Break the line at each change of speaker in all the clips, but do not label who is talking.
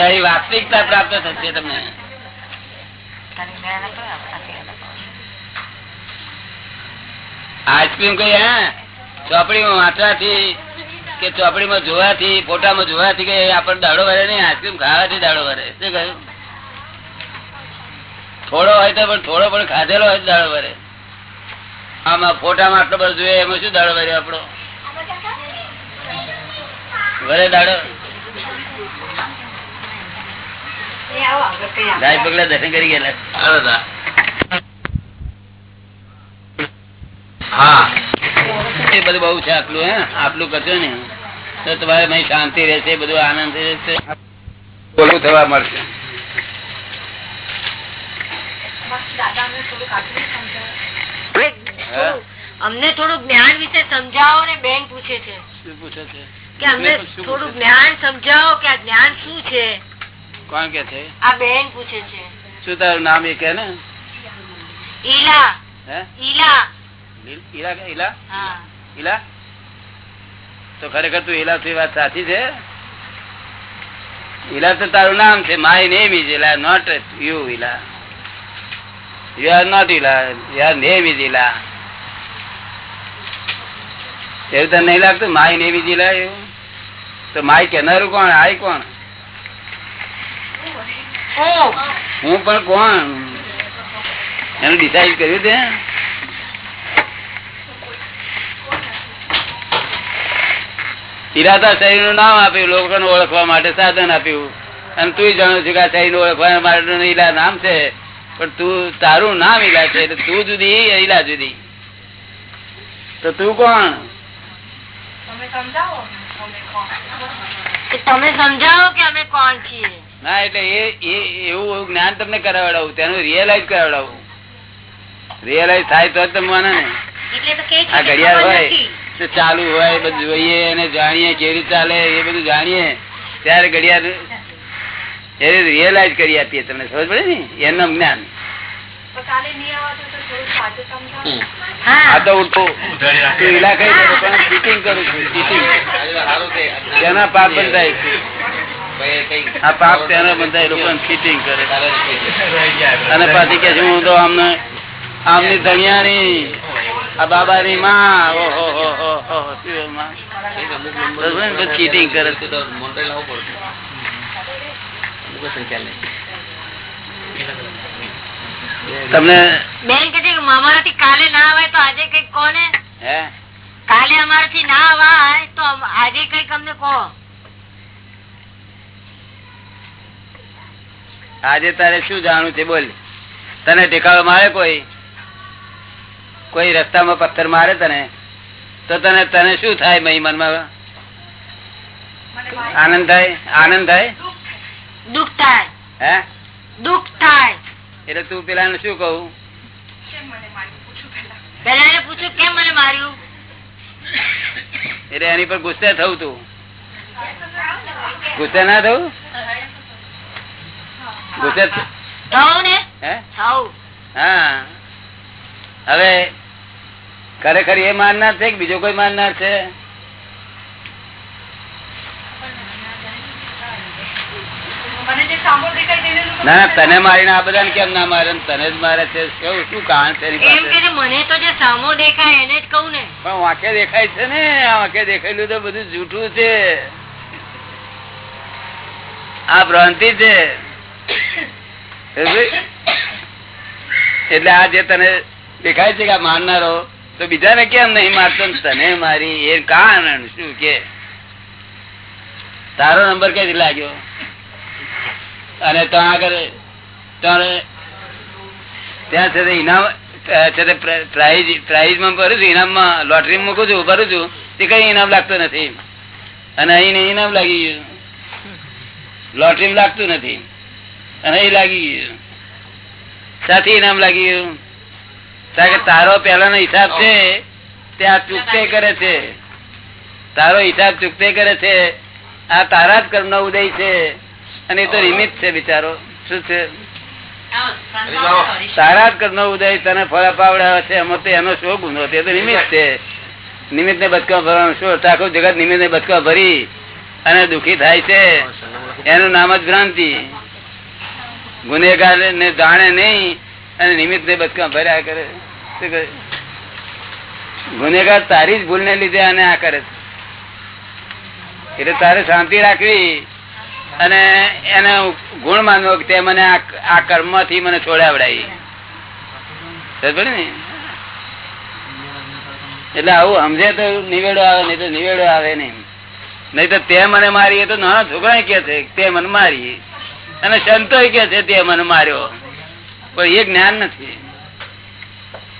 બધા વાસ્તવિકતા પ્રાપ્ત થશે તમને. આઈસ્ક્રીમ કઈ, હા? ચોપડીમાં વાંચવાથી કે ચોપડીમાં જોવાથી, ફોટામાં જોવાથી કે આપણને દાડો ભરે નહીં આઈસ્ક્રીમ ખાવાથી દાડો ભરે. શું કહ્યું? થોડો હોય તો પણ, થોડો પણ ખાધેલો હોય દાડો ભરે. આમાં ફોટામાં આટલો બધો જોઈએ, એમાં શું દાડો ભર્યો આપણો? વરે દાડો. ગાય પગલા દર્શન કરી ગયેલા
હા.
એ બધું બહુ છે આટલું હે? આટલું કરશો ને. તો તમારે શાંતિ રહેશે બધું આનંદ રહેશે. બોલું થવા મળશે.
અમને થોડું જ્ઞાન વિશે સમજાવો ને બેન પૂછે છે.
પૂછે
કે અમને થોડું જ્ઞાન સમજાવો કે આ જ્ઞાન શું છે?
કોણ કે છે?
આ બેન પૂછે છે.
શું તારું નામ એ કે ને?
ઈલા.
હે?
ઈલા.
ઈલા ઈલા?
હા.
ઈલા? તો ખરેખર તું ઈલા થી વાત સાચી છે? ઈલા તો તારું નામ છે my name is Ila not you Ila. You are not Ila your name is Ila. એવું તને નહીં લાગતું? માય નેમ ઇઝ ઈલા એવું? તો માય કેનારું કોણ? આય કોણ? હું પણ કોણ? એનું ડિસાઈડ કર્યું તે? ઈરાદા શરીરનું નામ આપ્યું લોકોને ઓળખવા માટે સાધન આપ્યું. અને તું જાણું છું કે આ શરીર ઓળખવા માટે ઈલા નામ છે. પણ તું તારું નામ ઈલા છે એટલે તું જુદી ઈલા જુદી. તો તું કોણ?
તમે સમજાવો કે અમે કોણ છીએ?
ના એટલે એ એ એવું જ્ઞાન તમને કરાવડાવું તેનું રિયલાઇઝ કરાવડાવું. રિયલાઇઝ થાય તો તમે માને ને.
એટલે તો કે છે
આ ઘડિયાળ હોય ચાલુ હોય બધું જોઈએ અને જાણીએ કેવી રીતે ચાલે એ બધું જાણીએ. ત્યારે ઘડિયાળ એ રિયલાઇઝ કરી આપીએ તમને સમજ પડે ને? એનું જ્ઞાન. તેના પાપ બંધાય આ પાપ તેના બંધાય લોકો ચીટિંગ કરે. અને પાછી કે છે હું તો આમને આમની ધણિયાની આ બાબાની માં ઓહો હો હો હો શું માં. ચીટિંગ કરે. છે. તમને
બેન કે છે કે અમારાથી કાલે ના આવે તો આજે કંઈક કોને?
હે?
કાલે અમારાથી ના આવે તો આજે કંઈક અમને કહો.
આજે તારે શું જાણવું છે? બોલ. તને ટેકાળો મારે કોઈ? કોઈ રસ્તામાં પથ્થર મારે તને? તો તને તને શું થાય મહી મનમાં? આનંદ થાય? આનંદ થાય?
દુઃખ થાય.
હે?
દુઃખ થાય.
એટલે તું પેલા શું કહું?
પેલા. એને પૂછ્યું કેમ મને માર્યું?
એટલે એની પર ગુસ્સે થવું તું. ગુસ્સે ના થવું હે. હા? હવે ખરેખર એ માનનાર છે કે બીજો કોઈ માનનાર છે? ના ના તને મારીને આ બધા કેમ ના મારે તને જ મારે છે? કેવું શું કારણ છે એની
એમ કે
પાસે
છે, મને તો જે સામો દેખાય એને જ કહું ને.
પણ વાંકે દેખાય છે ને વાંકે દેખાયેલું તો બધું જૂઠું છે. આ ભ્રાંતિ છે. એટલે આ જે તને દેખાય છે કે મારનારો તો બીજાને કેમ નહીં મારતો તને મારી એ કારણ શું કે? તારો નંબર કઈ લાગ્યો? અને ત્યાં આગળ ત્યાં પ્રાઇઝ, પ્રાઇઝમાં ભરું છું, ઇનામમાં લોટરી મૂકું છું, ભરું છું તે કઈ ઇનામ લાગતો નથી. અને અહીં ઇનામ લાગી ગયું. લોટરી લાગતું નથી. અને એ લાગી ગયું સાથી ઇનામ લાગી ગયું કારણ કે તારો પહેલાનો હિસાબ છે ત્યાં ચૂકતે કરે છે. તારો હિસાબ ચૂકતે કરે છે, આ તારા જ કર્મનો ઉદય છે, અને એ તો નિમિત્ત છે બિચારો. શું છે? તારા જ કર્મનો ઉદય, તને ફળ અપાવડાવે છે, એમાં તો એનો શો ગુનો તે તો નિમિત્ત છે. નિમિત્ત ને બચકા ભરવાનો શો? આખું જગત નિમિત્ત ને બચકા ભરી અને દુખી થાય છે. એનું નામ જ ભ્રાંતિ. ગુનેગાર ને જાણે નહીં અને નિમિત્ત ને બચકા ભર્યા કરે. શું કરે? ગુનેગાર તારી જ ભૂલ ને લીધે અને આ કરે એટલે તારે શાંતિ રાખવી અને એને ગુણ માનવો કે તે મને આ કર્મથી મને છોડાવડાવી. એટલે આવું સમજે તો નિવેડો આવે, નહીં તો નિવેડો આવે નહીં. નહીં તો તે મને મારી તો નાના છોકરા કે છે તે મને મારી અને સંતો કે છે, તે મને માર્યો. પણ એ જ્ઞાન નથી.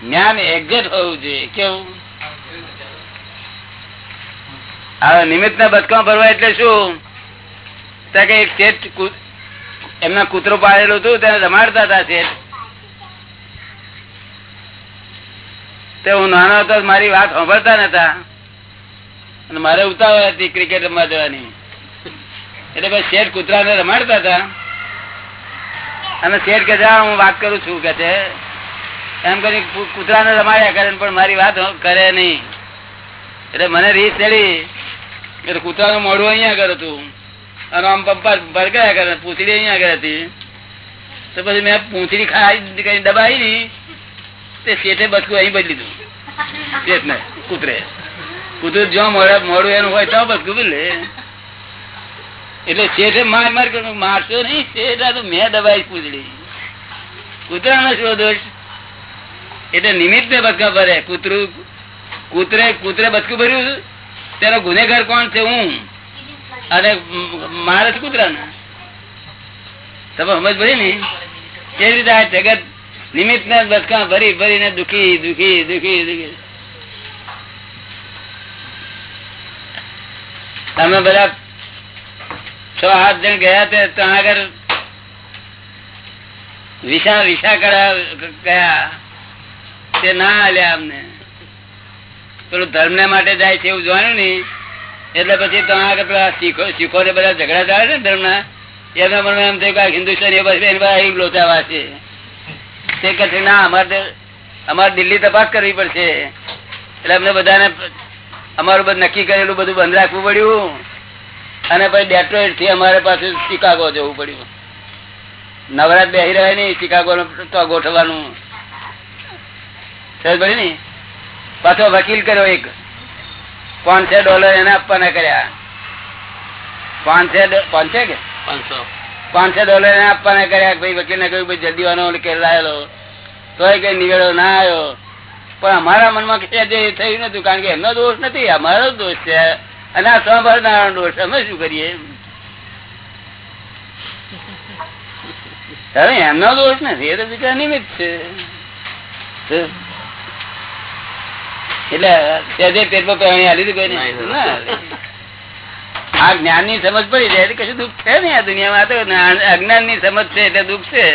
જ્ઞાન એક્ઝેક્ટ હોવું જોઈએ. કેવું? હવે નિમિત્ત ના બચકા ભરવા એટલે શું? કે એક શેઠ એમના કૂતરો પાડેલું હતું, તેને રમાડતા હતા શેઠ. તે હું નાનો હતો, મારી વાત સાંભળતા નતા. અને મારે ઉતાવળ હતી ક્રિકેટ રમવા જવાની. એટલે પછી શેઠ કૂતરાને રમાડતા હતા. અને શેઠ કે હું વાત કરું છું, કે છે. એમ કરી કૂતરાને રમાડ્યા કરે પણ મારી વાત કરે નહીં. એટલે મને રીત ચડી. એટલે કૂતરાનું મોડું અહીંયા કરું તું અને આમ પપ્પા ભરગાયા કરે, પૂંછડી અહીંયા કરે હતી. તો પછી મેં પૂંછડી ખાઈ, કઈ દબાઈ ની તે શેઠે બચકું અહીં બદલી દઉં શેઠ ને કૂતરે કૂતરું જો મોડું એનું હોય તો બચકું બદલે એટલે શેઠે માર માર કર્યું મારશો નહીં શેઠા તો મેં દબાઈ પૂંછડી કૂતરાનો શું દોષ એટલે નિમિત્ત બચકા ભરે, કૂતરું, કૂતરે કૂતરે બચકું ભર્યું તેનો ગુનેગાર કોણ છે, હું? અને મારે કૂતરા ને તમે સમજ ભરી ને? એ રીતે આ જગત નિમિત્ત ને બચકા ભરી, ભરીને દુખી દુખી દુખી દુખી. તમે બધા છ આઠ જણ ગયા ત્યાં આગળ વિશા વિશા ગયા તે ના આલ્યા અમને. પેલું ધર્મ ને માટે જાય છે એવું જોવાનું નહીં એટલે પછી તો આગળ પેલા શીખો શીખો ને બધા ઝઘડા થાય ને ધર્મ ના એમના મને એમ થયું કે હિન્દુસ્તાન એ પછી એની પાસે લોચાવા છે તે કહે છે, ના, અમારે અમારે દિલ્હી તપાસ કરવી પડશે. એટલે અમને બધાને અમારું બધું નક્કી કરેલું બધું બંધ રાખવું પડ્યું. અને પછી ડેટ્રોઇટથી અમારે પાસે શિકાગો જવું પડ્યું. નવરાત બેસી રહ્યા નહીં શિકાગો તો ગોઠવવાનું. સમજ ને? પાછો વકીલ કર્યો એક. પાંચસો ડોલર એને આપવાના કર્યા. પાંચસો પાંચસો કે?
પાંચસો.
પાંચસો ડોલર એને આપવાના કર્યા ભાઈ વકીલ ને કહ્યું ભાઈ જલ્દી વાનો કે લાયેલો તોય કઈ નિવેડો ના આવ્યો પણ અમારા મનમાં જે થયું નતું કારણ કે એમનો દોષ નથી અમારો દોષ છે. અને આ સ્વભાવનારાયણ દોષ અમે શું કરીએ? હવે એમનો દોષ નથી એ તો બીજા નિમિત્ત છે. એટલે પેટમાં હાલી આ જ્ઞાનની સમજ પડી જાય એટલે કશું દુઃખ છે ને આ દુનિયામાં. તો અજ્ઞાનની સમજ છે એટલે દુઃખ છે.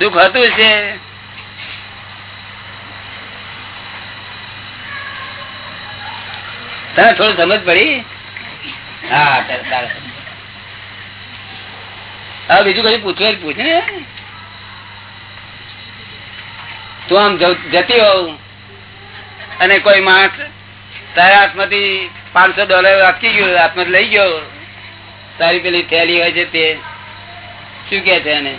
દુઃખ હતું છે. તને થોડું સમજ પડી? હા. હવે બીજું કઈ પૂછવું પૂછ ને તું આમ જતી હોવ અને કોઈ માણસ તારા હાથમાંથી પાંચસો ડોલર આપી ગયો હાથમાં લઈ ગયો તારી પેલી થેલી હોય છે તે શું કે છે એને?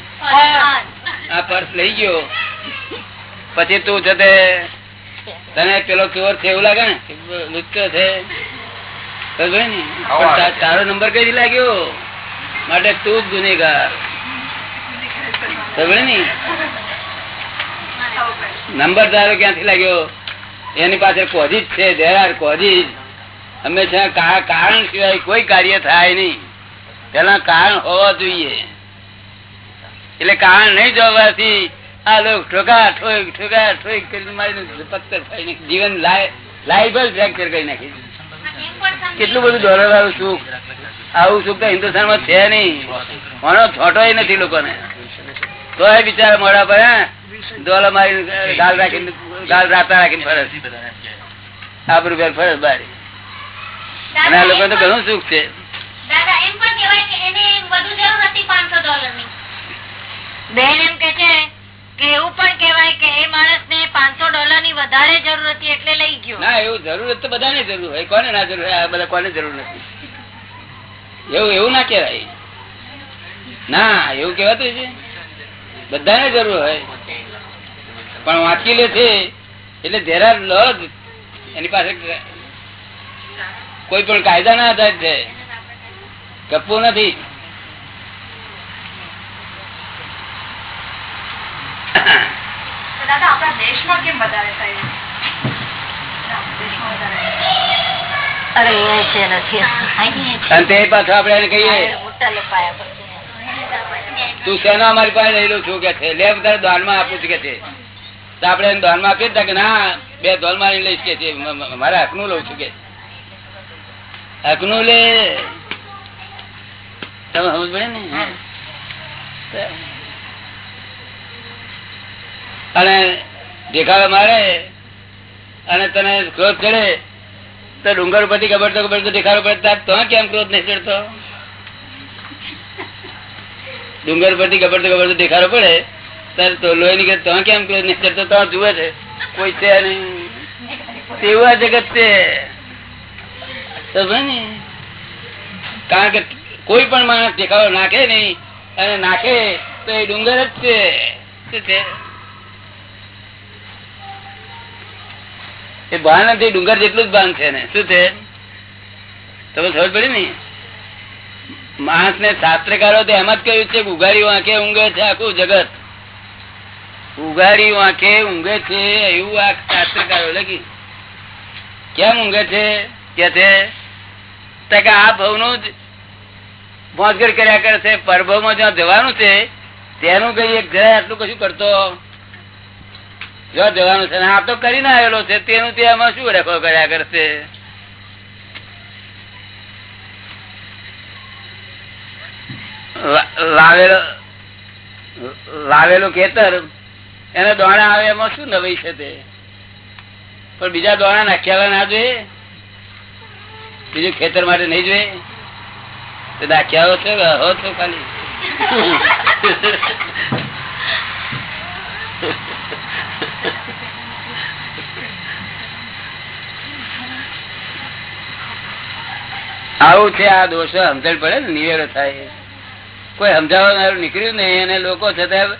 આ પર્સ લઈ ગયો. પછી તું છે તે તને પેલો ચોર છે એવું લાગે ને? લુચ્ચો છે. તારો નંબર કઈ લાગ્યો? માટે તું જ ગુનેગાર. નંબર તારો ક્યાંથી લાગ્યો? એની પાસે કોઝિજ છે there આર કોઝિજ. હંમેશા કારણ સિવાય કોઈ કાર્ય થાય નહીં. પેલા કારણ હોવા જોઈએ. એટલે કારણ નહીં જોવાથી આ લોકો ઠોકા, ઠોક ઠોકા, ઠોક કરીને જીવન લાઈફ ફ્રેક્ચર કરી નાખી. કેટલું બધું ડોલર સુખ. આવું સુખ તો હિન્દુસ્તાનમાં છે નહીં. મોનો છોટો નથી લોકોને. તો એ બિચારા મોડા પર ડોલર મારી ગાલ રાખીને, ગાલ રાતા રાખીને ફરસ આબરૂ બેર ફરસ બારી. અને આ લોકો તો ઘણું સુખ
બેન એમ કે છે જરૂર
બધાને જરૂર હોય. પણ વાંચી લે છે. એટલે ધેરા જ એની પાસે કોઈ પણ કાયદા ના આધાર છે ગપવું નથી.
દાદા આપણા દેશમાં કેમ વધારે થાય અરે અહીંયા છે નથી.
અને તે શેનો અમારી પાસે રહેલો છું કે છે? લે બધા દ્વાનમાં આપું છું કે છે? તો આપણે એને દાનમાં આપીએ જ કે ના બે ધોલ મારી લઈશ કે છે. મ- મ- મારે હકનું લઉં છું કે. હકનું લે. તમે સમજ પડે ને. અને દેખાડો મારે અને તને ક્રોધ ચડે, તો ડુંગર પરથી કબડતો કબડતો દેખાડો પડે તો કેમ ક્રોધ નહીં ચડતો? ડુંગર પરથી કબડતો કબડતો દેખાડો પડે ત્યારે તો લોહી નીકળે, તો કેમ ક્રોધ નહીં ચડતો? તો જુએ છે, કોઈ છે નહીં. તેવું જગત છે. કારણ કે કોઈ પણ માણસ દેખાડો નાખે નહીં, અને નાખે તો એ ડુંગર જ છે. શું છે? એ ભાન નથી, ડુંગર જેટલું જ ભાન છે ને. શું છે? તમે ખબર પડી ને? માણસ ને શાસ્ત્રકારો એમ જ કહ્યું છે ઉઘાડી વાંકે ઊંઘે છે આખું જગત. ઉઘાડી વાંકે ઊંઘે છે એવું આ શાસ્ત્રકારો લખી. કેમ ઊંઘે છે? કે છે? કે આ ભવનું જ મોજગડ કર્યા કરે છે પરભવમાં જ્યાં જવાનું છે, તેનું કઈ એક જરા આટલું કશું કરતો જો જવાનું છે આ તો કરીને આવેલો છે. તેનું તે શું રેખો કર્યા કરશે? લાવેલો, લાવેલું ખેતર, એને દોણા આવે, એમાં શું નવાઈ છે તે? પણ બીજા દોણા નાખ્યા ના જોઈએ? બીજું ખેતર માટે નહીં જોઈએ? તો નાખ્યા છો હો ખાલી. આવું છે, આ દોષ સમજણ પડે ને, નિવેડો થાય કોઈ સમજાવવાનું નીકળ્યું નહીં અને લોકો છતાં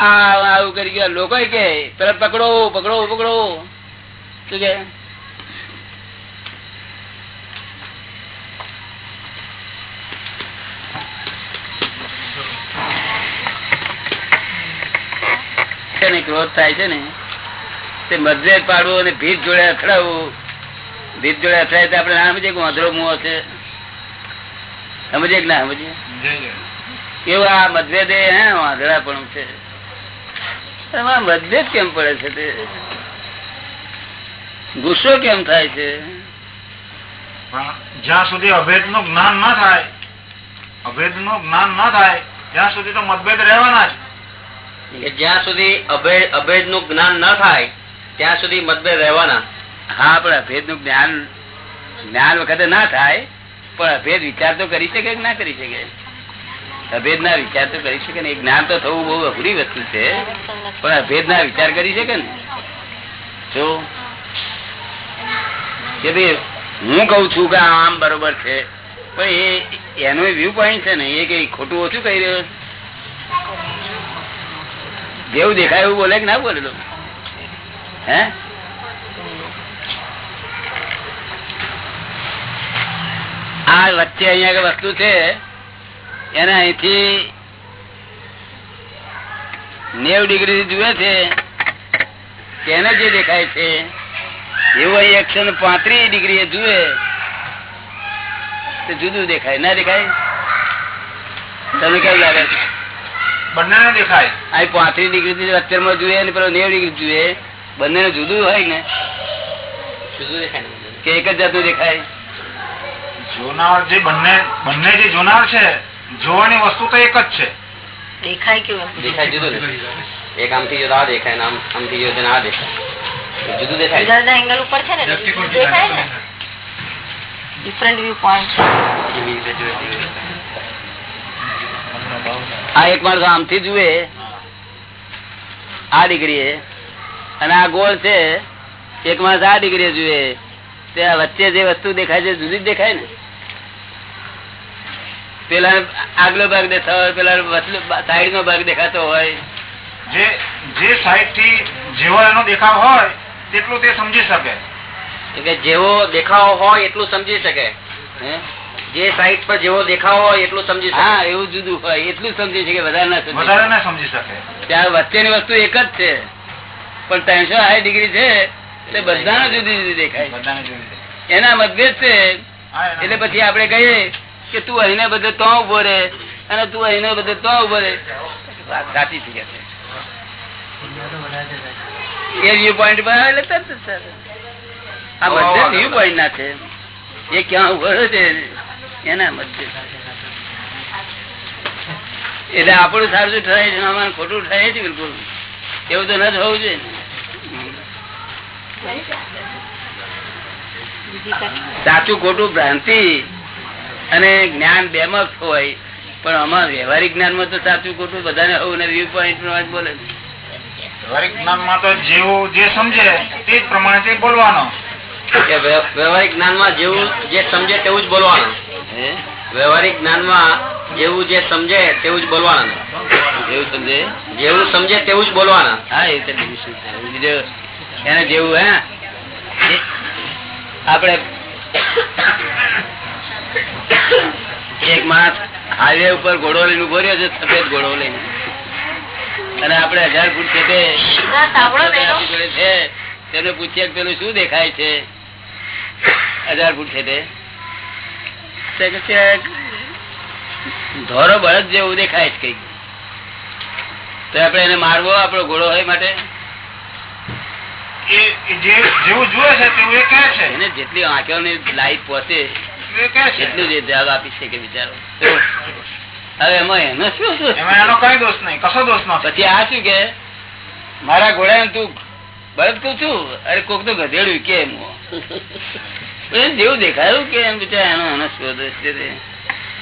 આવું કરી ગયા. લોકો કે તરત પકડો પકડો પકડો. શું કે? ક્રોધ થાય છે ને, તે મતભેદ પાડવું અને ભીત જોડે અથડાવવું ભીત જોડે અથડાય તો આપડે ના સમજીએ કે વાંધરો મુઓ છે? સમજીએ કે ના સમજીએ? કેવું આ મતભેદ એ હે વાંધડા પણ છે એમાં મતભેદ કેમ પડે છે તે? ગુસ્સો કેમ થાય છે?
જ્યાં સુધી અભેદનું જ્ઞાન ન થાય અભેદનું જ્ઞાન ન થાય ત્યાં સુધી તો મતભેદ રહેવાના જ.
જ્યાં સુધી અભેદ અભેદનું જ્ઞાન ન થાય ત્યાં સુધી મતભેદ રહેવાના.
હા, પણ અભેદનું જ્ઞાન જ્ઞાન વખતે ના થાય, પણ અભેદ વિચાર તો કરી શકે કે ના કરી શકે? અભેદ ના વિચાર તો કરી શકે ને જ્ઞાન તો થવું બહુ અઘરી વસ્તુ છે. પણ અભેદ ના વિચાર કરી શકે ને? જો ભાઈ, હું કઉ છું કે આમ બરોબર છે, પણ એ, એનો વ્યૂ પોઈન્ટ છે ને, એ કઈ ખોટું ઓછું કહી રહ્યો જેવું દેખાય એવું બોલે કે ના બોલેલો હે? આ વચ્ચે અહીંયા વસ્તુ છે. એને અહીંથી નેવ ડિગ્રી જુએ છે તેને જે દેખાય છે એવું અહીં એકસો ને પાંત્રીસ ડિગ્રી જુએ તો જુદું દેખાય. ના દેખાય? તમને કેવું લાગે?
બંને દેખાય.
અહીં પાંત્રીસ ડિગ્રી અત્યારમાં જુએ ને પેલો નેવ ડિગ્રી જુએ. બંને જુદું હોય ને?
જુદું દેખાય
કે એક જ જાતનું દેખાય?
જોનાર જે બંને બંને જે જોનાર છે જોવાની વસ્તુ તો એક જ છે.
દેખાય કેવું?
દેખાય જુદું એક આમથી જોતા દેખાય ને આમ આમથી જુદા ના દેખાય. જુદું દેખાય.
જુદા જુદા એંગલ ઉપર છે ને? દેખાય ને?
Different view point.
આ એક માણસ આમથી જુએ. આ ડિગ્રીએ. અને આ ગોળ છે. એક માણસ આ ડિગ્રીએ જુએ. તે વચ્ચે જે વસ્તુ દેખાય છે જુદી જ દેખાય ને? પેલા આગલો ભાગ દેખાતો હોય પેલા સાઈડ નો ભાગ દેખાતો હોય.
જે જે સાઈડથી જેવો એનો દેખાવ હોય તેટલું તે સમજી શકે.
જેવો દેખાવ હોય એટલું સમજી શકે. જે સાઈડ પર જેવો દેખાવ હોય એટલું સમજી શકે.
હા એવું જુદું હોય એટલું સમજી છે કે વધારે ના સમજી
વધારે ના સમજી શકે.
ત્યાં વચ્ચેની વસ્તુ એક જ છે. પણ ત્રણસો હાઈ ડિગ્રી છે એટલે બધાને જુદી જુદી દેખાય
બધાને જુદી
એના મતભેદ છે. એટલે પછી આપણે કહીએ કે તું અહીને બધે તો ઊભો રે અને તું અહીને બધે તો ઊભો રે સાચી થઈ ગયા એ વ્યૂ પોઈન્ટ પર આવે એટલે તરત સર આ મતભેદ વ્યૂ પોઈન્ટ ના છે. એ ક્યાં ઊભો છે? એના મધ્ય. એટલે આપણું સારું ઠરાય છે ખોટું ઠરાય છે બિલકુલ. એવું તો ન થવું હોવું જોઈએ. ને. સાચું ખોટું ભ્રાંતિ. અને જ્ઞાન બેમક હોય પણ આમાં વ્યવહારિક જ્ઞાનમાં તો સાચું ખોટું બધાને ને વ્યૂ પોઈન્ટ બોલે
વ્યવહારિક જ્ઞાનમાં તો જેવું જે સમજે તે જ પ્રમાણે તે બોલવાનો.
વ્યવહારિક જ્ઞાનમાં જેવું જે સમજે તેવું જ બોલવાનું.
હે?
વ્યવહારિક જ્ઞાનમાં જેવું જે સમજે તેવું જ બોલવાનું.
જેવું સમજે?
જેવું સમજે તેવું જ બોલવાના.
હા એ એને જેવું હે? આપણે એક માસ હાઈવે ઉપર ઘોડો લઈને ઊભો રહ્યો છે સફેદ ઘોડો લઈને. અને આપડે હજાર ફૂટ છે તેને પૂછીએ કે પેલું શું દેખાય છે? હજાર ફૂટ છે તે ધોરો બળદ જેવું દેખાય છે કંઈક. તો આપણે એને મારવો આપણો ઘોડો હોય માટે?
જેટલી આંખો ની જેવું જુએ છે તેવું એ કહે છે.
જેટલી આંખોની લાઈટ પહોંચે એટલું જ જવાબ આપી કે વિચારો. હવે એમાં એનો શું દોષ?
એમાં એનો કઈ દોષ નહીં કશો દોષ નો
પછી આ શું કે મારા ઘોડા તું બળદ કઉ છું? અરે કોક તો ગધેડ્યું કે એમ જેવું દેખાયું કે એમ બિચારા એનો એનો શું દોષ છે?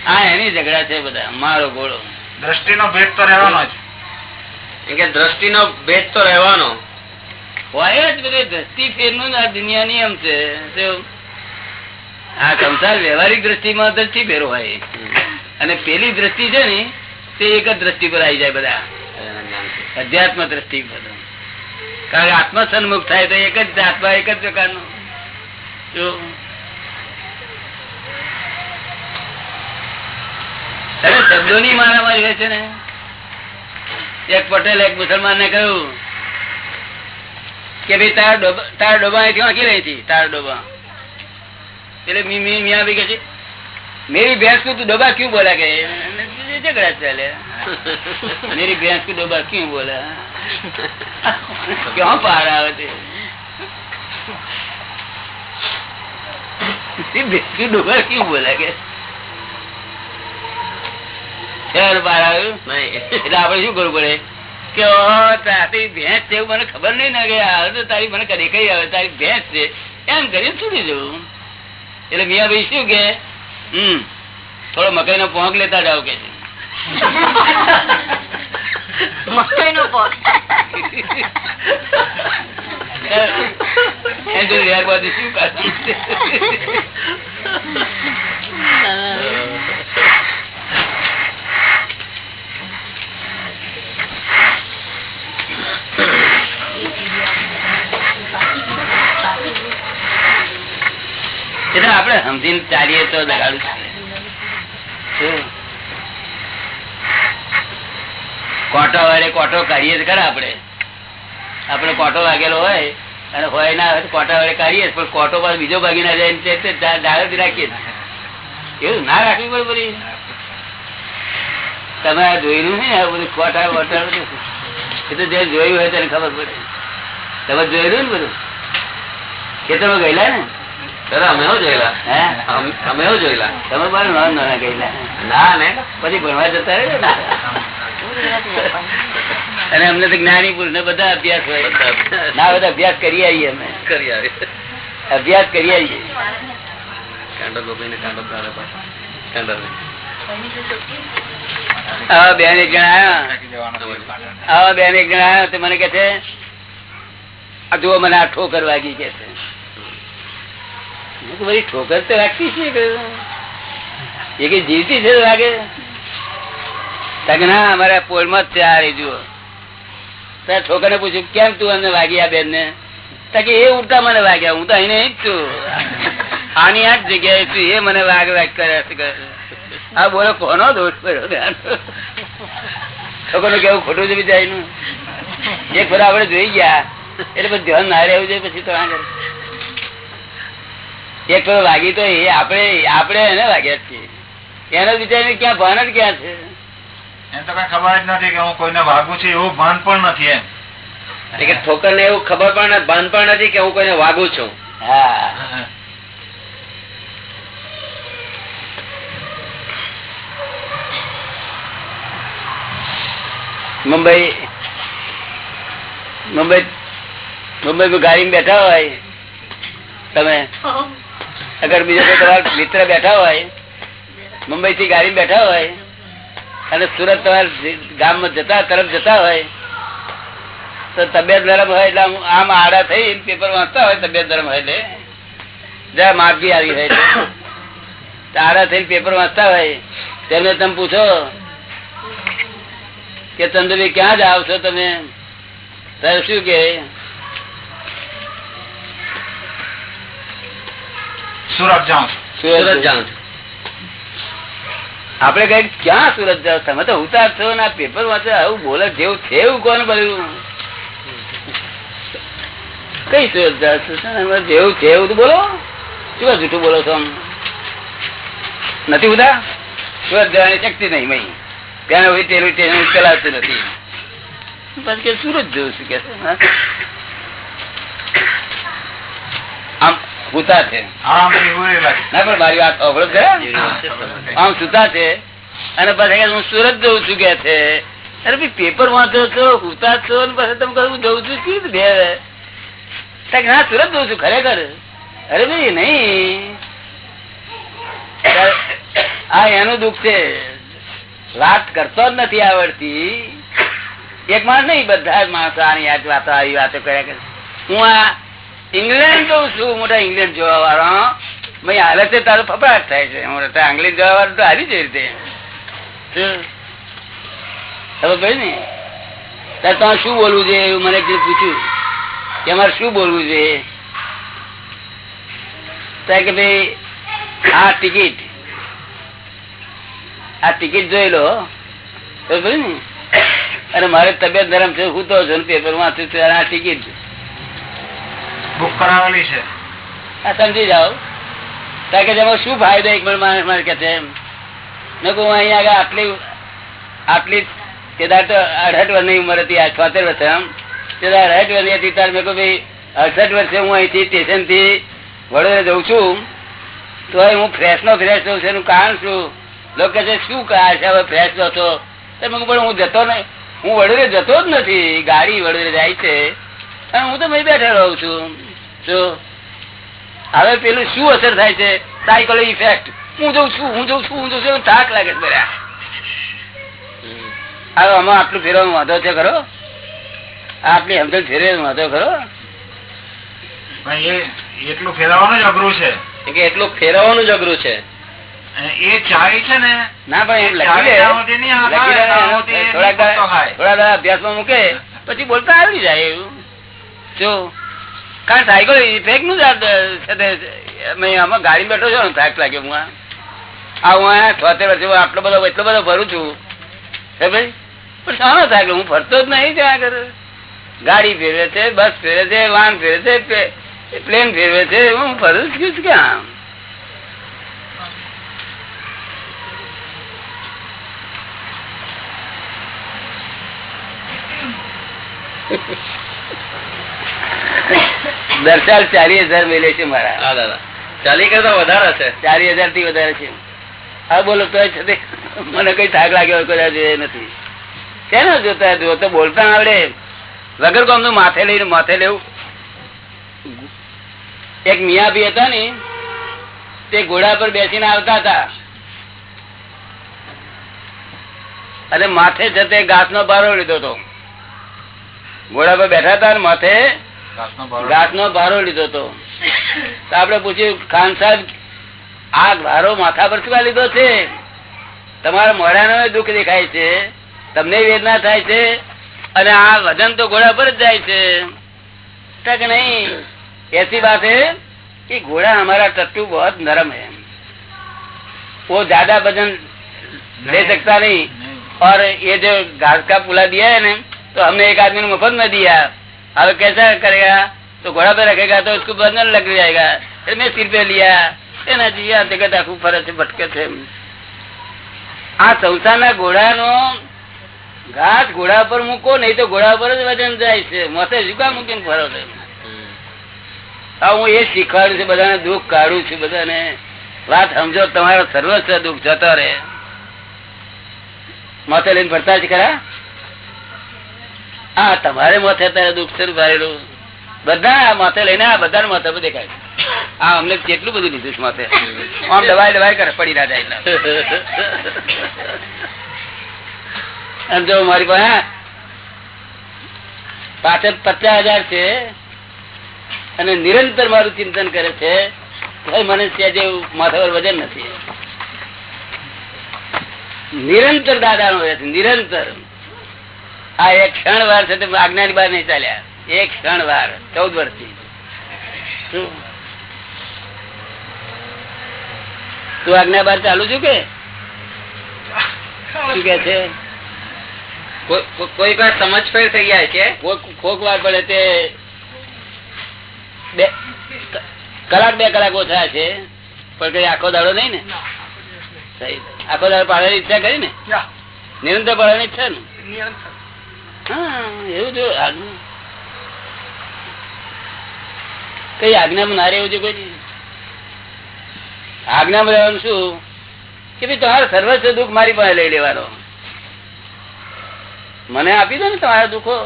આ એની ઝઘડા છે બધા મારો ઘોડો.
દ્રષ્ટિનો ભેદ તો રહેવાનો જ.
કે દ્રષ્ટિનો ભેદ તો રહેવાનો.
હોય જ બધે દ્રષ્ટિ ફેરનું આ દુનિયા નિયમ છે? આ સંસાર વ્યવહારિક દ્રષ્ટિમાં દ્રષ્ટિ ફેરો હોય? અને પેલી દ્રષ્ટિ છે ને, તે એક જ દ્રષ્ટિ પર આવી જાય બધા. અધ્યાત્મ દ્રષ્ટિ કારણ કે આત્મ સન્મુખ થાય તો એક જ આત્મા એક જ પ્રકારનો. શબ્દો શબ્દોની મારામારી હોય છે ને. એક પટેલ એક મુસલમાન ને કહ્યું કે ભાઈ તારા ડોબા તારા ડોબા અહીંથી વાંકી રહી હતી? તારા ડોબા. એટલે મી મી મિયા ભી કે છે मेरी भैंस को तू डोबा क्यों बोला के झगड़ा चले मेरी भैंस को डोबा क्यों बोला क्यों पारा होते भैंस को डोबा क्यों बोला के ચાર બાર આવ્યું
નહીં
એટલે આપડે શું કરવું પડે કે ઓ, તારી ભેંસ છે એવું મને ખબર નહીં ને કે આવે તો તારી મને કદી કઈ આવે તારી ભેંસ છે એમ કરીને છૂટી જવું એટલે મિયા ભાઈ શું કે? હમ થોડો મકાઈ નો પોંક લેતા જાવ કે.
મકાઈ નો પોક.
શું એટલે આપણે સમજીને ચાલીએ તો દગાડું કોટો વડે કોટો કાઢીએ જ ખરા આપણે. આપણે કોટો લાગેલો હોય અને હોય ના હોય કોટા વડે કાઢીએ પણ કોટો પાછો બીજો ભાગી ના જાય ને તે- તે ડા- ડાળે જ રાખીએ એવું ના રાખવી પડે બધી. તમે આ જોયેલું ને આ બધું કોટા વોટા બધું? એ તો જે જોયું હોય તેને ખબર પડે. તમે જોયેલું ને બધું? ખેતરમાં ગયેલા ને?
દાદા અમે જોયેલા? અમે જોયેલા?
તમે બાર નાના નાના ગયેલા
ના ને?
પછી ભણવા જતા રહે અને અમને તો જ્ઞાની પુરુષ ને બધા અભ્યાસ હોય. ના બધા અભ્યાસ કરી આવીએ અમે.
કરી આવીએ.
અભ્યાસ કરી આવીએ.
કાંડો ગોપીને કાંડો કાંડો ને.
બેન એક જણા આયા.
નાખી દેવાનો કોઈ પાછળ.
આવા બેન એક જણા આયા તો મને કે છે આ જુઓ મને આઠો કરવા ગઈ કે છે. બધી ઠોકર તો રાખતી છે એ કઈ જીવતી છે લાગે? ના અમારા પોલમાં જ છે આ રહી જુઓ. તાર છોકરાને પૂછ્યું, કેમ તું અમને વાગી આ બેન ને તા એ ઉડતા મને વાગ્યા, હું તો અહીં જ છું. આની આ જગ્યાએ છું, એ મને વાગ વાગ કરે આ બોલો, કોનો દોષ કર્યો છોકરો કેવું ખોટું છે બીજા એનું એક ફરા આપડે જોઈ ગયા, એટલે પછી ધ્યાન ના રહેવું જોઈએ પછી તો આગળ એક ફરો વાગી તો એ આપણે આપણે એને વાગ્યા છીએ. એનો બિચારી ક્યાં ભાન જ ક્યાં છે?
એને તો કઈ ખબર જ નથી કે હું કોઈને વાગું છું એવું ભાન પણ નથી એમ.
એટલે કે ઠોકર ને એવું ખબર પણ ભાન પણ નથી કે હું કોઈને વાગું છું.
હા. મુંબઈ મુંબઈ મુંબઈ ગાડી બેઠા હોય તમે? અગર બીજો કોઈ તમારા મિત્ર બેઠા હોય મુંબઈ થી ગાડી બેઠા હોય, અને સુરત તમારા ગામમાં જતા તરફ જતા હોય, તો તબિયત ગરમ હોય એટલે આમ- આડા થઈ પેપર વાંચતા હોય, તબિયત ગરમ હોય એટલે. જરા માગી આવી હોય એટલે. આડા થઈને પેપર વાંચતા હોય, તેમને તમે પૂછો કે ચંદ્રભાઈ ક્યાં જ આવશો તમે? ત્યારે શું કે?
સુરત જાઉં
સુરત જાઉં
આપડે કઈ ક્યાં સુરત જાવ તમે તો ઉતાર છો ને આ પેપર વાંચે આવું બોલે જેવું છે એવું કોણ બોલ્યું? કઈ સુરત જાવ છો? જેવું છે એવું બોલો. શું જૂઠું બોલો છો નથી ઉદા? સુરત જવાની શક્તિ નહીં મહી ત્યાં હોય તેનું તેનું ચલાવતું નથી. બસ કે સુરત જવું છું કે આમ ઉતાર છે. ના પણ મારી વાત અવરોધ છે. આમ સુતા છે. અને પછી હું સુરત જઉં છું કે છે. અરે ભાઈ પેપર વાંચો છો ઉતાર છો ને પછી તમે કહું જઉં છું શું બે ના સુરત જઉં છું ખરેખર. અરે ભાઈ નહીં. આ એનું દુઃખ છે. વાત કરતો જ નથી આવડતી. એક માણસ નહીં બધા જ માણસો આની આજ વાતો આવી વાતો કર્યા કરે હું આ ઇંગ્લેન્ડ જઉં છું મોટા ઇંગ્લેન્ડ જોવા વાળો ભાઈ, હાલે છે, તારો ફફડાટ થાય છે. તો ઇંગ્લેન્ડ જોવા વાળો તો હારી જઈ રીતે? ખબર પડી ને ત્યારે તમારે શું બોલવું છે એવું મને પૂછ્યું. કે અમારે શું બોલવું છે? કે ભાઈ, આ ટિકિટ. આ ટિકિટ જોઈ લો. ને, અને મારે તબિયત ગરમ છે, હું તો પેપર વાંચું છું, આ ટિકિટ.
બુક કરાવેલી છે.
આ સમજી જાઓ. કે જેમાં શું ફાયદો એક પણ માણસ મારે કે છે એમ. કહું અહીંયા આગળ આટલી આટલી કેદાર તો અડસઠ વર્ષની ઉંમર હતી, આ છોતેર વર્ષ એમ. કેદાર અડસઠ વર્ષની હતી, ત્યારે મેં કહું ભાઈ, અડસઠ વર્ષે હું અહીંથી સ્ટેશનથી વડોદરા જઉં છું તો હું ફ્રેશનો ફ્રેશ જઉં છું, એનું કારણ શું? લોકો છે, શું કારણ છે, હવે ફ્રેશ છો. તો મેં કહું પણ હું જતો નહીં, હું વડોદરા જતો જ નથી. ગાડી વડોદરા જાય છે. અને હું તો અહીં બેઠો રહું છું. હવે પેલું શું અસર થાય છે? સાયકલ ઇફેક્ટ હું જઉં છું હું જઉં છું હું જઉં છું થાક લાગે છે બધા હવે આમાં આટલું ફેરવાનો વાંધો છે ખરો? આટલી સમજણ ફેરવે વાંધો ખરો?
એટલું ફેરવવાનું જ અઘરું છે.
કે એટલું ફેરવવાનું જ અઘરું છે.
એ છે ને
ના ભાઈ લખી. થોડા અભ્યાસમાં મૂકે પછી બોલતા આવી જાય એવું. જો કારણ સાયકલ ઇફેક્ટનું આમાં ગાડી બેઠો છો ને થાક લાગે હું આ હું છોતેર વર્ષે આટલો બધો એટલો બધો ભરું છું. હે ભાઈ? પણ શાનો થાય હું ફરતો જ નહીં ત્યાં આગળ. ગાડી ફેરવે છે બસ ફેરવે છે વાહન ફેરવે છે પ્લેન ફેરવે છે હું ફરું છું ક્યાં? દર્શાલ ચાલીસ હજાર મેલે છે મારા.
દાદા. ચાલી કરતા વધારે છે
ચાલીસ હજારથી વધારે છે. હા બોલો તો મને કઈ થાક લાગ્યો કદાચ નથી. કેનો જોતા? જો તો બોલતા આવડે. વગર કોમનું માથે લઈને માથે લેવું. એક મિયા ભી હતા ને તે ઘોડા પર બેસીને આવતા હતા. અને માથે જતે ઘાસ નો બારો લીધો હતો. ઘોડા પર બેઠા હતા માથે. ઘાસ નો ભારો લીધો હતો તો આપડે પૂછ્યું ખાન સાહેબ આ ભારો માથા પર ચુકા લીધો છે તમારા મોઢાનો દુઃખ દેખાય છે તમને વેદના થાય છે અને આ વજન તો ઘોડા પર જ જાય છે તક નહીં ऐसी बात है कि घोड़ा हमारा टट्टू बहुत नरम है वो ज्यादा वजन ले सकता नहीं और ये जो घास का पुला दिया है ना तो हमने एक आदमी ने मुफ्त में दिया अब कैसा करेगा तो घोड़ा पे रखेगा तो उसको बंधन लग जाएगा फिर मैं सिर पे लिया એના જીયા જગત આખું ફરે છે ભટકે છે આ સંસારના ઘોડાનો ઘાસ ઘોડા પર મૂકો નહીં તો ઘોડા પર જ વજન જાય છે મોતે જુગા મૂકીને ફરો છે હા હું એ શીખવાડું છું બધાને દુઃખ કાઢું છું બધાને વાત સમજો તમારો સર્વસ્વ દુઃખ જતો રહે મોતે લઈને ફરતા જ ખરા હા તમારે માથે અત્યારે દુઃખ શરૂ ભરેલું બધા માથે લઈને આ બધા માથે દેખાય. આ અમને કેટલું બધું લીધું માથે. આમ દવાઈ દવાઈ કરે પડી ના જાય અને જો મારી પાસે પાછળ પચાસ હજાર છે અને નિરંતર મારું ચિંતન કરે છે ભાઈ મને ત્યાં એવું માથા પર વજન નથી. નિરંતર દાદા નો રહે છે નિરંતર. આ એક ક્ષણ વાર છે તે આજ્ઞાની બહાર નહીં ચાલ્યા. એક ક્ષણ વાર ચૌદ વર્ષથી. તું આજ્ઞા બહાર ચાલુ છું કે? શું કે છે?
કોઈ વાર સમજ ફેર થઈ જાય છે
કોક- કોક વાર પડે તે બે કલાક બે કલાક ઓછા છે. પણ કઈ આખો દાડો નહીં ને? આખો દાડો પાડવાની ઈચ્છા કરી ને? નિરંતર પાડવાની ઈચ્છા ને? હા એવું જો કઈ ના રહેવું છે કોઈ. આજ્ઞામાં રહેવાનું શું? કે ભાઈ તમારે સર્વસ્વ દુઃખ મારી પાસે લઈ લેવાનો. મને આપી દો ને તમારા દુઃખો.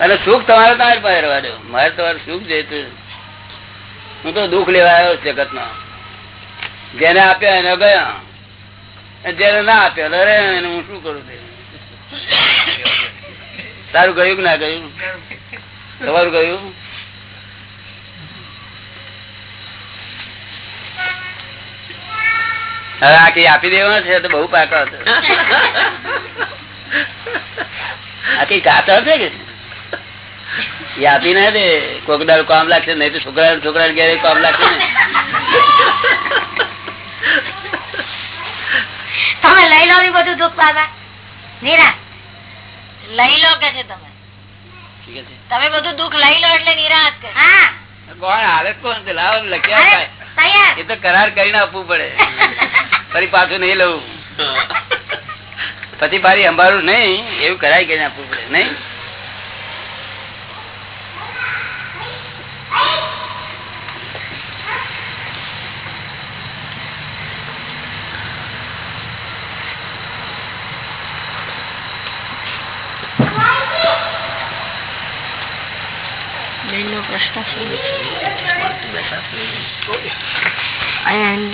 અને સુખ તમારે તમારી પાસે રહેવા દો. મારે તમારું સુખ જોઈતું હું તો દુઃખ લેવા આવ્યો જગતમાં જેને આપ્યા એને ગયા જેને ના આપ્યો. અરે હું શું કરું તારું ગયું ના ગયું? તમારું ગયું? હવે આ કઈ આપી દેવાનો છે? તો બહુ પાકો હતો આ કઈ કાચો છે કે? એ આપી ના દે. કોકડા કામ લાગશે, નહીં તો છોકરા છોકરા ઘેરે કામ લાગશે.
તમે લઈ લો બધું દુઃખ બાબા નીરા લઈ લો કે છે તમે? તમે બધું દુઃખ લઈ લો એટલે નિરાશ કે
કોણ આવે કોણ? લાવો ને લખી
અરે,
આપાય.
તૈયાર.
એ તો કરાર કરીને આપવું પડે. ફરી પાછું નહીં લઉં. પછી મારી અંબારું નહીં એવું કરાય કરીને આપવું પડે. નહીં?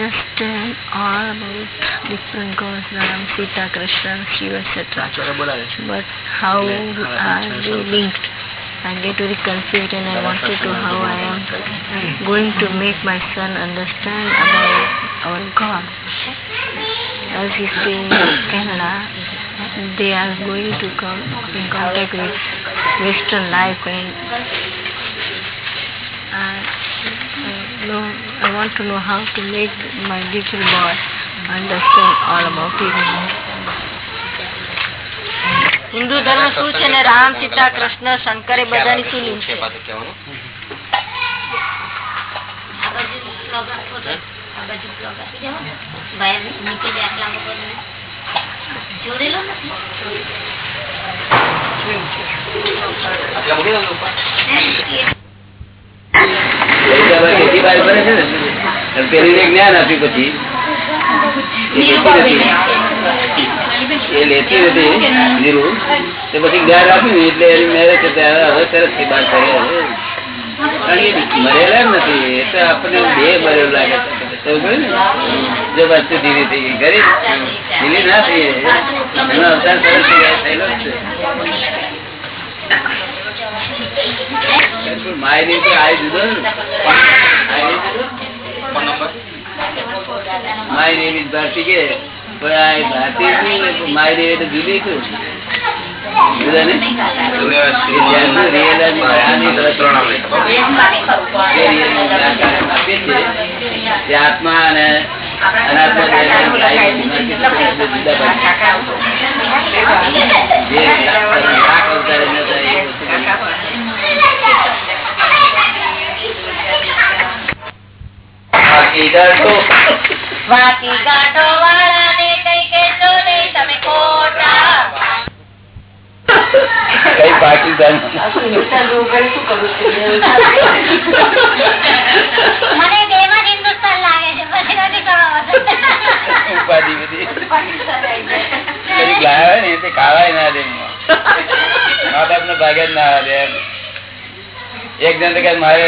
Understand all about different gods, Ram, Sita, Krishna, Shiva, etc. But how are they linked? I get very confused and I wanted to how I am going to make my son understand about our God. As he stay in Canada, they are going to come in contact with Western life and know, I want to know how to make my little boy understand all about it. Hindu ધર્મ શું છે ને રામ સીતા કૃષ્ણ શંકરે બધાની શું લીધું છે
પાછું
જ્ઞાન આપ્યું પછી. એ લેતી નથી. એ લેતી નથી. નીરું તે પછી ગાર આપ્યું ને એટલે એની મેરેજ હવે સરસથી બાર કરે મરેલા નથી. એ તો આપણને બે મરેલો લાગે? જો વસ્તુ ધીરે થઈ ગઈ. ગરીબ ધીરી ના થઈ. એનો અવતાર સરસ થયેલો છે. માય અને તો આ જુદો ને. માય ભારતી કે ભારતી જ નહીં ને, માય નેમ એટલે જુદી છું જુદા ને? એ
વાકી ગાંઠો વાળાને કઈ કહેશો નહીં તમે ખોટા.
કઈ પાકિસ્તાન
મને દેમાં જ હિન્દુસ્તાન લાગે છે પછી નથી ખબર.
ઉપાધિ બધી. લાયા ને તે ખાવાય ના દે. મા બાપ ને ભાગે જ ના આવે એક જણ તો કે મારે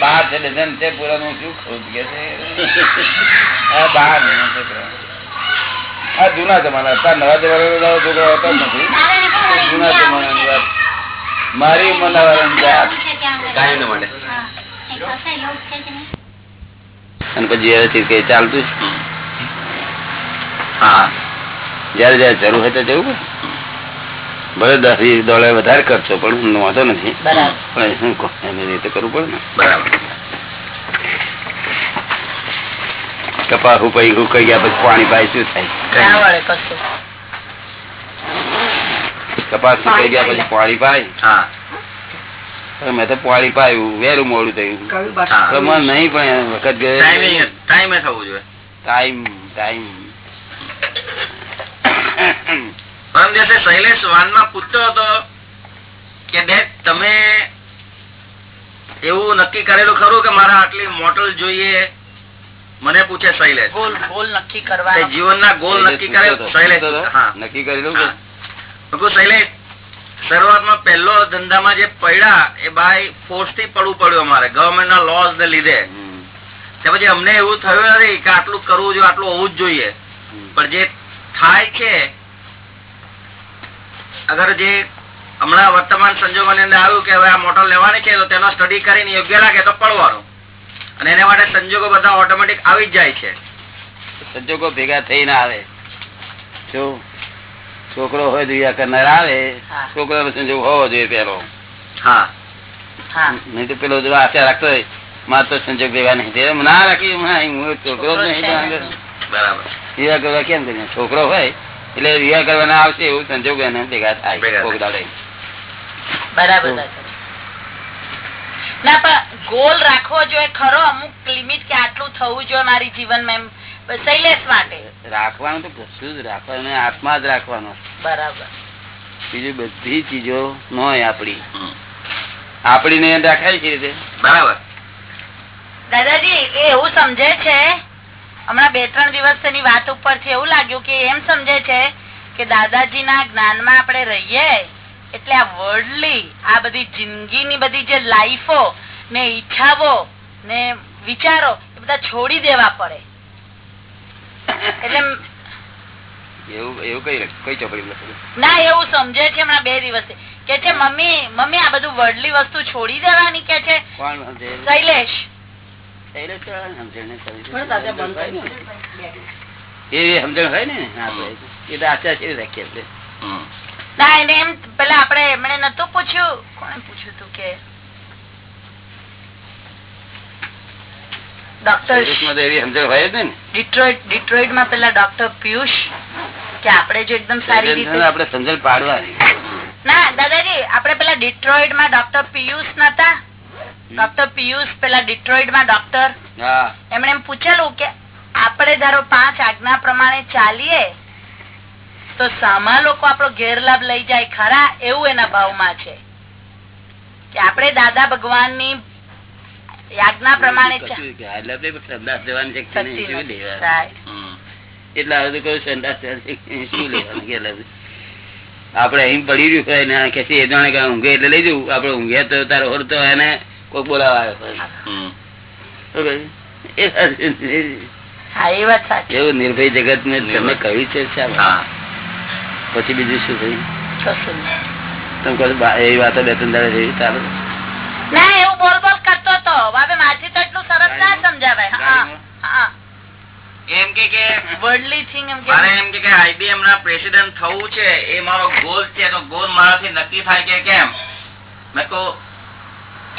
બાર છે ડઝન છે પૂરા નું શું ખાવું કે બાર આ જૂના જમાના હતા નવા જમાના છોકરા હતા નથી. જૂના જમાનાની વાત. મારી ઉંમરના વાળાની જાત.
કાયમ
અને પછી વ્યવસ્થિત કઈ ચાલતું હા. જયારે જયારે જરૂર હોય તો જવું પડે. ભલે દસ વીસ ડોલર વધારે ખર્ચો પણ વાંધો નથી.
બરાબર.
પણ શું કહો એની રીતે કરવું પડે ને.
બરાબર.
કપાસ ઉપાઈ કઈ ગયા પછી પાણી પાય શું થાય? કપાસ ઉકાઈ ગયા પછી પાણી પાય?
હા.
મેં તો પાણી પાયું વેરું મોડું થયું.
હા.
પ્રમાણ નહીં પણ વખત
જોઈએ.
ટાઈમ ટાઈમ
પરમ દિવસે શૈલેષ વાનમાં પૂછતો હતો કે બે તમે એવું નક્કી કરેલું ખરું કે મારા આટલી મોટલ જોઈએ? મને પૂછે શૈલેષ.
ગોલ ગોલ નક્કી કરવા.
જીવનના ગોલ નક્કી કરે શૈલેષ
નક્કી કરેલું
શૈલેષ શરૂઆતમાં પહેલો ધંધામાં જે પડ્યા એ બાય ફોર્સથી પડવું પડ્યું અમારે ગવર્મેન્ટ ના લોઝ ને લીધે. પછી અમને એવું થયું નથી કે આટલું કરવું જોઈએ આટલું હોવું જ જોઈએ. પણ જે થાય છે અગર જે હમણાં વર્તમાન સંજોગોની અંદર આવ્યું કે હવે આ મોટર લેવાની છે તો તેનો સ્ટડી કરીને યોગ્ય લાગે તો પડવાનું. અને એના માટે સંજોગો બધા ઓટોમેટિક આવી જ જાય છે.
સંજોગો ભેગા થઈને આવે. જો છોકરો હોય દુનિયા કરનાર આવે
છોકરો
છોકરાનો સંજોગ હોવો જોઈએ પેલો
હા.
નહીં તો પેલો જો આશા રાખતો હોય માર તો સંજોગ ભેગા નહીં થાય. ના રાખી હું છોકરો નહીં
બરાબર.
કેમ કરીએ છોકરો હોય એટલે રિયા કરવાના આવશે એવું સંજોગ એને ભેગા થાય
ભેગા
કોક દાડે.
બરાબર ના પણ ગોલ રાખવો જોઈએ. ખરો અમુક લિમિટ કે આટલું થવું જોઈએ મારી જીવનમાં એમ. શૈલેષ માટે.
રાખવાનું તો કશું જ રાખવાનું આત્મા જ રાખવાનો.
બરાબર.
બીજું બધી ચીજો ન હોય આપડી આપડી ને રાખાય છે રીતે.
બરાબર.
દાદાજી એવું સમજે છે હમણાં બે ત્રણ દિવસ વાત ઉપરથી એવું લાગ્યું કે એમ સમજે છે કે દાદાજી ના જ્ઞાનમાં આપણે રહીએ એટલે આ વર્લ્ડલી આ બધી જિંદગીની બધી જે લાઈફો ને ઈચ્છાઓ ને વિચારો એ બધા છોડી દેવા પડે. એટલે
એવું એવું કઈ કઈ ચોપડી
ના એવું સમજે છે હમણાં બે દિવસે. કે છે મમ્મી મમ્મી આ બધું વર્લ્ડલી વસ્તુ છોડી દેવાની કે છે? શૈલેષ
એટલે તો સમજણ ને સમજણ. એવી સમજણ હોય ને. એ તો આચાર છે રાખીએ આપણે.
ના એને એમ પેલા આપણે એમણે નતું પૂછ્યું. કોણે પૂછ્યું તું કે?
એવી સમજણ જ ને.
ડિટ્રોઇટ ડિટ્રોઇટમાં પેલા ડોક્ટર પિયુષ કે આપણે જો એકદમ સારી રીતે
આપણે સમજણ પાડવાની.
ના દાદાજી આપણે પેલા ડિટ્રોઇટમાં ડોક્ટર પિયુષ નતા ડોક્ટર પિયુષ પેલા ડિટ્રોઇટમાં ડોક્ટર એમણે એમ પૂછેલું કે આપણે ધારો પાંચ આજ્ઞા પ્રમાણે ચાલીએ તો સામા લોકો આપણો ગેરલાભ લઈ જાય ખરા? એવું એના ભાવમાં છે. કે આપણે દાદા ભગવાનની આજ્ઞા પ્રમાણે
એટલે હવે કહ્યું સંદાસ શું લેવાનું કે એટલે અહીં પડી રહ્યું હોય ને કે એ જાણે કે ઊંઘે એટલે લઈ જવું. આપડે ઊંઘે તો તારો તો એને કોઈ બોલાવા આવ્યો એવું નિર્ભય જગત ને તમે કહ્યું છે પછી બીજું શું થયું? તમે કહો છો, વાતો બે ત્રણ દાડે જેવી ચાલે.
ના એવું બોલ બોલ કરતો હતો હવે માથી તો એટલું સરસ ના સમજાવાય. હા હા
એમ કે કે
વર્લ્ડલી થિંગ એમ કે.
એમ કે કે આઈબીએમ ના પ્રેસિડેન્ટ થવું છે. એ મારો ગોલ છે. તો ગોલ મારાથી નક્કી થાય કે કેમ? મેં કહું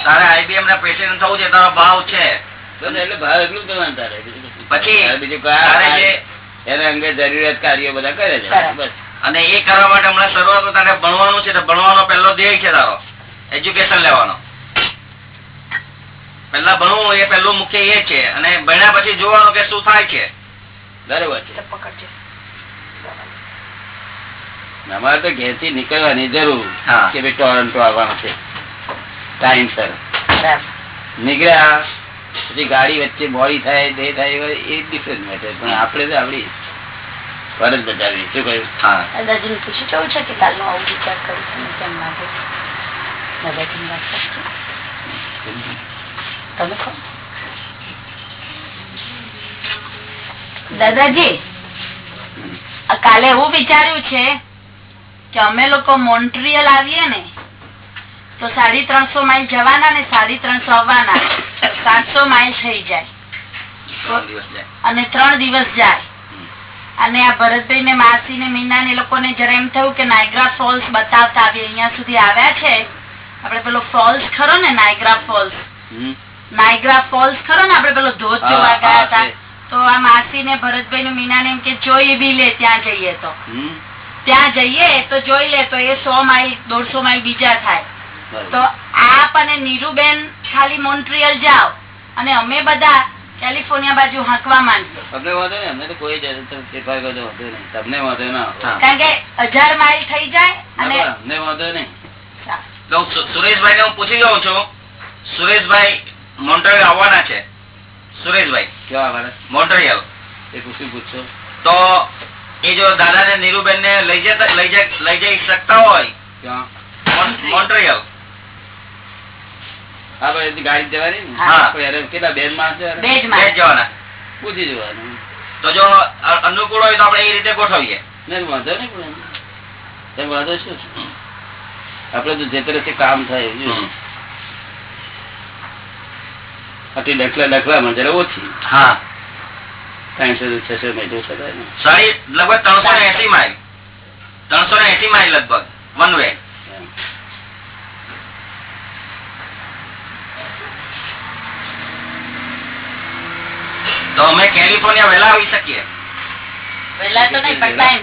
તારે આઈબીએમ ના પ્રેસિડેન્ટ થવું છે તારો ભાવ છે.
એટલે ભાવ એટલું કરવાનું તારે.
પછી
બીજું કોઈ
તારે
આ-
જે-
એના અંગે જરૂરિયાત કાર્યો બધા કરે છે. બસ.
અને એ કરવા માટે હમણાં શરૂઆત તારે ભણવાનું છે ભણવાનો પહેલો ધ્યેય છે તારો એજ્યુકેશન લેવાનો. પહેલા ભણવું એ પેલું મુખ્ય એ છે અને ભણ્યા પછી જોવાનું કે શું થાય છે.
બરોબર છે. અમારે તો ઘેરથી નીકળવાની જરૂર
હા.
કે ભાઈ ટોરન્ટો આવવાનું છે. ટાઈમ સર નીકળ્યા પછી ગાડી વચ્ચે મોડી થાય દે થાય એ ડિફરન્સ મેટર પણ આપણે તો આપડી ફરજ બજાવી શું કહ્યું?
હા.
દાદાજી પૂછી જવું છે કે કાલનો આવું વિચાર કરું છું કેમ લાગે? દાદાજી તમે કહો. દાદાજી કાલે એવું વિચાર્યું છે કે અમે લોકો મોન્ટ્રિયલ આવીએ ને તો સાડી ત્રણસો માઇલ જવાના ને સાડી ત્રણસો આવવાના. સાતસો માઇલ થઈ જાય. અને ત્રણ દિવસ જાય. અને આ ભરતભાઈ ને માસી ને મીના ને લોકોને જરા એમ થયું કે નાયગ્રા ફોલ્સ બતાવતા આવી અહિયાં સુધી આવ્યા છે. આપડે પેલો ફોલ્સ ખરો ને નાયગ્રા ફોલ્સ નાયગ્રા ફોલ્સ ખરો ને આપડે પેલો ધોધ જોવા ગયા હતા? તો આ માસી ને ભરતભાઈ ને મીના ને એમ કે જોઈ બી લે ત્યાં જઈએ તો. ત્યાં જઈએ તો જોઈ લે તો એ સો માઇલ દોઢસો માઇલ બીજા થાય. તો આપ અને નીરુબેન ખાલી મોન્ટ્રીયલ જાઓ અને અમે બધા કેલિફોર્નિયા બાજુ હાંકવા માંડશે
તમને વાંધો નહીં અમને તો કોઈ જરૂર તો ફેરફાર કરતો વાંધો નહીં. તમને વાંધો ના
કારણ કે હજાર માઇલ થઈ જાય અને
અમને વાંધો નહીં.
તો સુરેશભાઈ ને હું પૂછી લઉં છું. સુરેશભાઈ મોન્ટ્રિયલ આવવાના છે. સુરેશભાઈ.
કેવા આવવાના?
મોન્ટ્રિયલ.
એ પૂછ્યું પૂછશો
તો એ જો દાદા ને નીરુબેન ને લઈ જતા લઈ જઈ શકતા હોય મોન્ટ્રિયલ.
હા ગાડી જવાની ને? કેટલા માણસ?
બે
જવાના.
પૂછી જવાનું.
તો જો અનુકૂળ હોય તો આપણે એ રીતે ગોઠવીએ.
નહીં વાંધો નહીં વાંધો શું? છે? આપડે તો જે કામ થાય. આટલી ડખલા ડખલામાં જરા ઓછી.
હા.
ત્રણસો છસો થતા
લગભગ ત્રણસો ને એસી માઇલ. ત્રણસો ને એસી માઇલ લગભગ. One
way.
તો અમે કેલિફોર્નિયા વહેલા આવી શકીએ.
પહેલા તો નહીં પણ ટાઈમ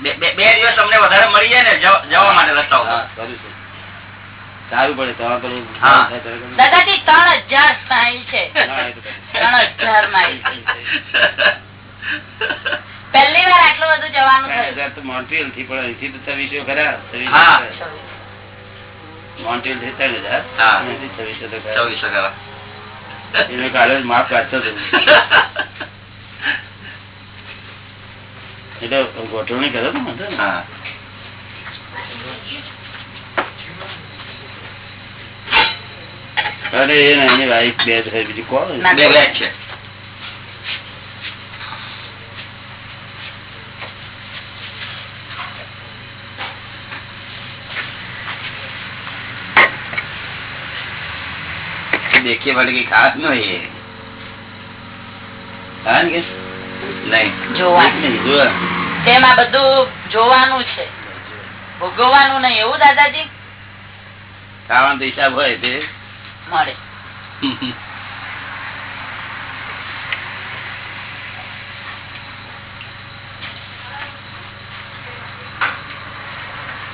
બે બે- બે દિવસ અમને વધારે મળી જાય ને જવા માટે રસ્તા
હા,
ઉપર
સારું પડે પેલું.
દાદાજી ત્રણ હજાર છે. ત્રણ હજાર માઇલ. પહેલી વાર આટલું બધું જવાનું
તો મોન્ટ્રીયલથી પણ અહીંથી તો છવ્વીસો ખરા. છવ્વીસો
હા.
ખરા. મોન્ટ્રીયલથી ત્રણ હજાર. છવ્વીસો ખરા. એને કાલે જ માપ કાઢતો હતો એટલે ગોઠવણી કરો ને.
હા.
અરે એની વાઈફ બે છે બીજું કોણ
બે. છે.
देखिए वाले की खास नो ये હા ને કે
નહીં
જોવાનું
નહીં જોવા
તેમાં બધું જોવાનું છે ભોગવવાનું નહીં એવું દાદાજી
ખાવાનો તો હિસાબ હોય તે
મળે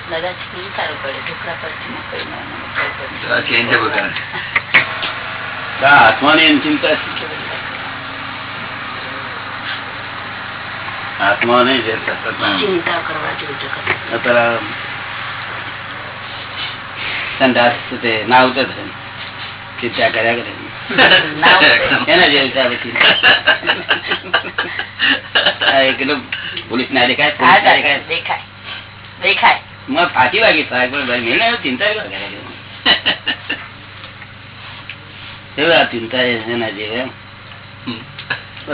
દાદાજી કેવું સારું પડે ઢોકળા પરથી
આત્માની એમ. ચિંતા આત્મા નહીં છે
ચિંતા
ના ઉતર ચિંતા કર્યા કરે. એના જેવું. આ એક પોલીસ ના દેખાય દેખાય.
દેખાય. દેખાય.
ફાંકી વાગી થાય પણ ચિંતા કેવા આ ચિંતા એના જેવા એમ?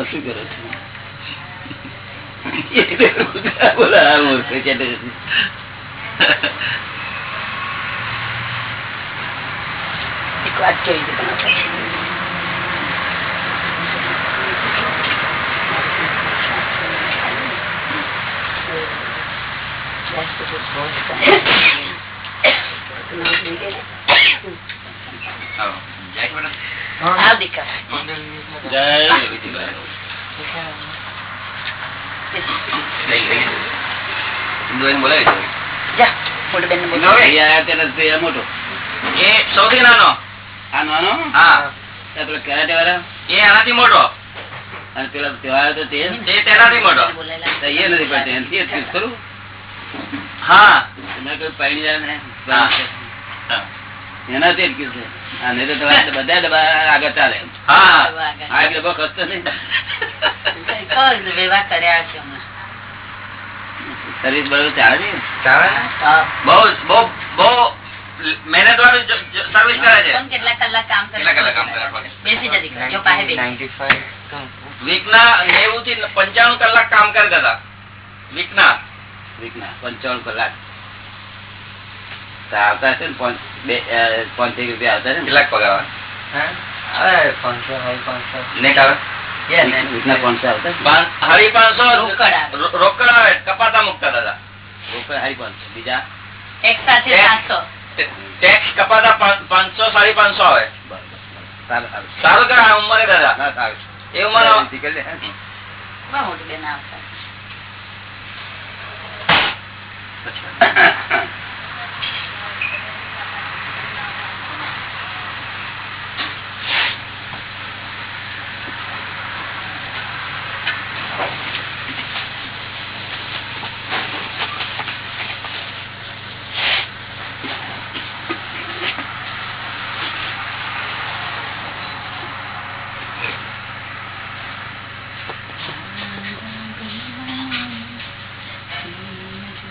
શું કરો છો? બોલો, મૂર્ખ છે
એક વાત જોઈ છે મોટી બેન બોલો
હવે
એ આયા તેના તે આ મોટો.
એ સૌથી નાનો.
આ નાનો?
હા.
આ કરાટે વાળા
એ એનાથી મોટો.
અને પેલા તહેવાર તો તે?
તે તેનાથી મોટો.
બોલેલા
તો એ નથી પડતી એનાથી ખરું?
હા.
તમે કોઈ પાણી જાય ને? કીધું. છે નહીં તો તમારે બધા ડબ્બા આગળ ચાલે.
હા.
આ એક ખસતો નહીં.
વ્યવહાર કર્યા છે હમણાં.
સર્વિસ બરોબર ચાલે છે?
ચાલે? ને?
તો
બહુ બહુ બહુ મહેનત વાળું સર્વિસ કરે છે.
કેટલા કલાક કામ કરે?
કેટલા કલાક કામ કરે?
બેસી જા જો પાસે
વીકના નેવું થી પંચાણું કલાક કામ કરતા હતા. વીકના.
વીકના પંચાવન કલાક. આવતા છે ને પાંચેક રૂપિયા આવતા છે ને?
કેટલાક પગાર આવે?
પાંચસો
પાંચસો.
રોકડ આવે.
રોકડ આવે. કપાતા મુકતા હતા
રોકડ હારી પાંચસો. બીજા?
એક સાથે
બે. ટેક્સ કપાતા પાંચસો સાડી પાંચસો આવે.
બરાબર. સારું
ઉંમરે દાદા. એ ઉંમર
મોટી બેન આવતા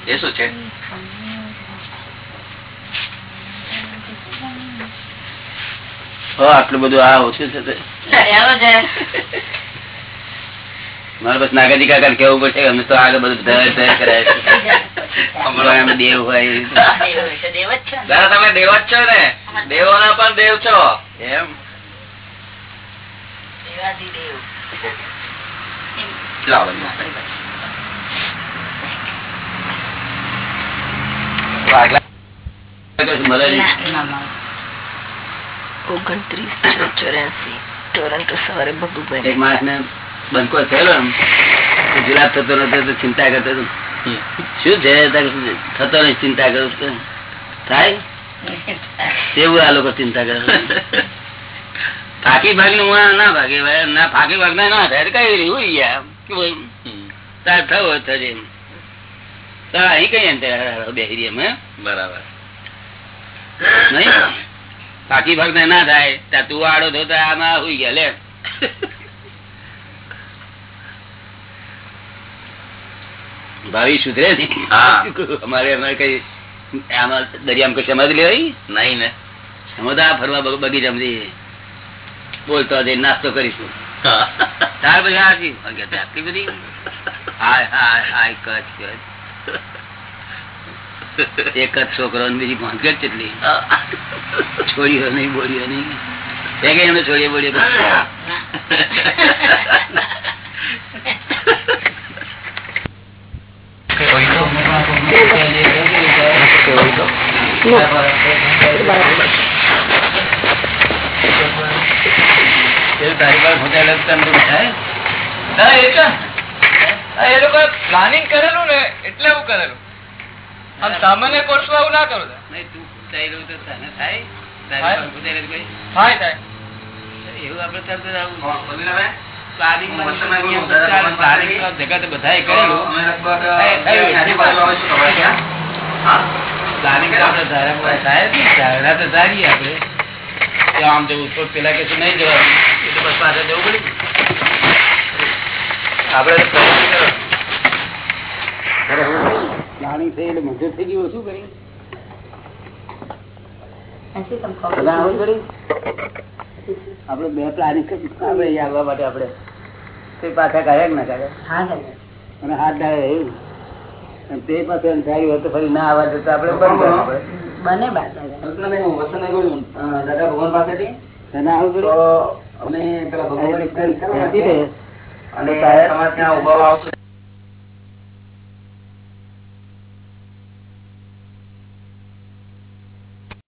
એ શું છે
હો, આટલું બધું આ ઓછું છે મારે બસ નાગાજી કાકા કેવું પડશે અમે તો આગળ બધું ધર ધર કરાય છે. દેવ હોય
દેવ છે, દેવ જ છે. ને.
દાદા તમે દેવ જ છો ને? દેવોના પણ દેવ છો?
એમ?
આગલા.
ઓગણત્રીસ છ ચોર્યાસી. ટોરન્ટો સવારે
એક માણસ ને બંકો થયેલો એમ? તો જુલાબ થતો નતો તો ચિંતા કરતો હતો. શું છે? થતો નહીં ચિંતા કરું થાય? તેવું આ લોકો ચિંતા કરે ફાકી ભાગનું ના ભાગે ભાઈ, ના ફાકી ભાગ ના થાય. કઈ રહ્યું ગયા કે તાર થવો થજે એમ. તો અહીં કઈ બેસી
બરાબર.
નહીં? ફાકી ભાગ ના થાય ત્યાં તું આડો થતો આમાં હુઈ ગયા લે. ભાવિ સુધરે. અમારે અમારે કઈ આમાં દરિયામાં કઈ સમજ લેવાય
નહીં ને.
સમજા ફરવા બગી જઈએ બોલતો જઈને નાસ્તો કરીશું. ત્યાર પછી આટલી બધી હાય હાય હાય કચ કચ એક જ છોકરો ને બીજી ભાંગત કેટલી છોડીઓ નહીં બોલીઓ નહીં. એ કઈ એમને છોડીએ બોલીએ તારી પાસે હોટેલ જ તને થાય
એ લોકો પ્લાનિંગ કરેલું ને, એટલે એવું કરેલું. આમ સામાન્ય કોર્સમાં એવું ના કરો
નહીં તું ખુદાઈ રહ્યું તો તને થાય. એવું આપડે આવું. જગત બધાએ કરેલું
આવે
આમ જવું તો પેલા કે નહીં જવાનું. એટલે બસ પાછળ જવું પડે આપણે પ્લાનિંગ થઈ એટલે મજૂર થઈ ગયું શું કરી? આપડે બે પ્લાનિંગ કરી આવવા માટે આપડે તે પાછા કાઢ્યા ના કાઢ્યા અને હાથ ડાળે એવું. તે પાસે હોય તો ફરી ના આવવા જતા આપડે આપણે બંધ કરવું પડે
બને દાદા
દાદા ભગવાન પાસેથી. અને પેલા ભગવાન અને તમારે ત્યાં ઊભા આવશે